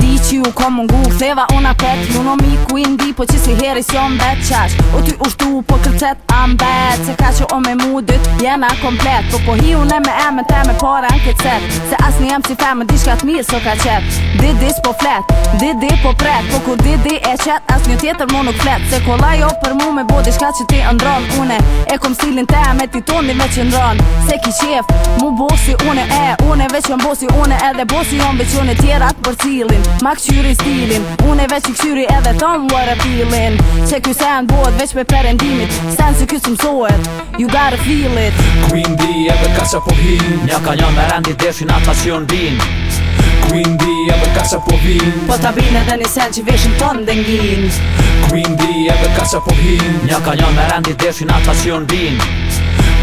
Di që ju ka mungu Theva ona apet, më në miku i ndi Po që si heri si o në qash u ty ushtu po kërcet am betë Se ka që o me mu dytë jena komplet Po po hi unë me e me te me pare në këtë set Se as një jam si fe me di shkat mirë so ka qet Di s'po flet, di di po pret Po ku di di e qet, as një tjetër mu nuk flet Se kolla jo për mu me bodi shkat që ti ndron Une e kom stilin te me ti toni me që ndron Se ki qef, mu bosi une e Une veqë jam bosi une edhe bosi jam veqë une tjerat për cilin Ma këqyri stilin Une veç i këqyri edhe tonë what a feeling Që kjo sen bëhet veç me perendimit Sen se kjo sëmsohet You gotta feel it Queen D edhe ka po hin Nja ka njën me rendi deshin atë pasion din Queen D edhe ka po hin Po ta bin edhe një sen që veshin tonë dhe ngin Queen D edhe ka po hin Nja ka njën me rendi deshin atë pasion që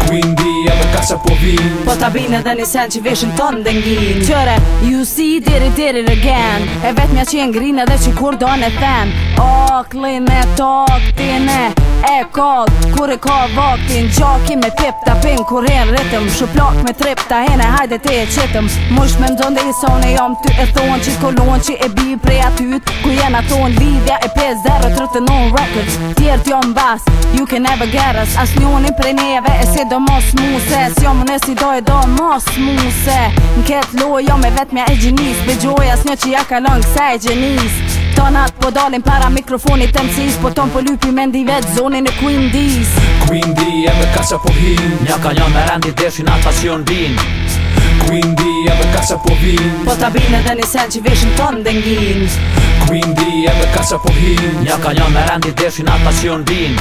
Windy edhe ka qa po vin Po ta bin edhe një sen që veshën ton dhe ngin Qëre, you see diri diri again E vetë mja që jenë grin edhe që kur do në them Ok, lime, tok, tine e kod Kur e ka vaktin Gjaki me tip, ta pin Kur rritëm shuplak me trip ta hene hajde te e qitëm Mush me mdo ndë ison e jam ty e thonë që kolon që e bi prej atyt Ku jena thonë lidhja e pes zero trëtë non records Tjertë bas, you can never get us As njonin prej neve e se do mos mu se Si jam në si do e do mos mu se Në ketë lojo me e gjinis Be as s'një që ja kalon kësa e gjinis Ta nat po dalin para mikrofonit MC's Po ton po lupi me ndi vet zonin e Queen D's Queen D e me kasa po hin Nja ka nja me rrëndit dhe syna pasion bin Queen D e me kasa po hin Po ta bin edhe një sen që veshim ton dengin Queen D e me kasa po hin Nja ka nja me rrëndit dhe syna pasion bin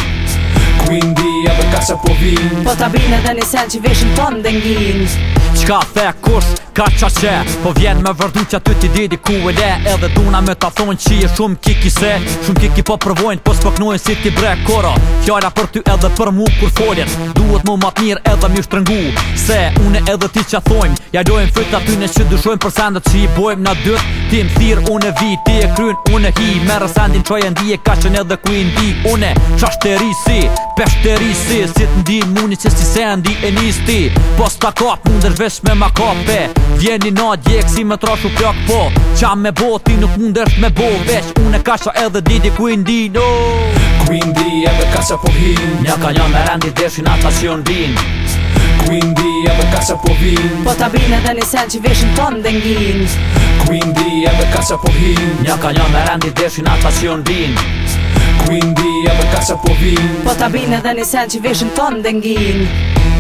ja për kasa po vinë Po ta brinë edhe një sen që vishën tonë dhe ngjinë Qka the kurs ka qa qe Po vjen me vërdu që aty ti didi ku e le Edhe duna me ta thonë që je shumë kiki se Shumë kiki po përvojnë po s'poknojnë si ti bre koro Fjalla për ty edhe për mu kur folin, Duhet mu mat mirë edhe mi shtrëngu Se une edhe ti qa thojmë Ja dojmë fyt aty në që dyshojmë për sendet që i bojmë na dyt Ti më thirë une vi, ti e kryn une hi Merë sendin qoj e ndi e ka qën edhe ku i ndi Une qashteri si, peshteri nisti Si të ndi muni që si se ndi e nisti Po s'ta ka punder vesh me ma kape Vjen i na djek si me trashu pjak po Qa me bo ti nuk munder me bo vesh Une e kasha edhe didi ku i ndi no Ku i ndi e me kasha po hin Nja ka nja me rendi deshi na ta qion Ku i ndi e me kasha po hin Po ta bin edhe një sen që vesh në ton dhe ngin Ku i ndi e me kasha po hin Nja ka nja me rendi deshi na ta Ndi e bërka po vin Po bine dhe nësët i vishë në tonë dëngin Ndi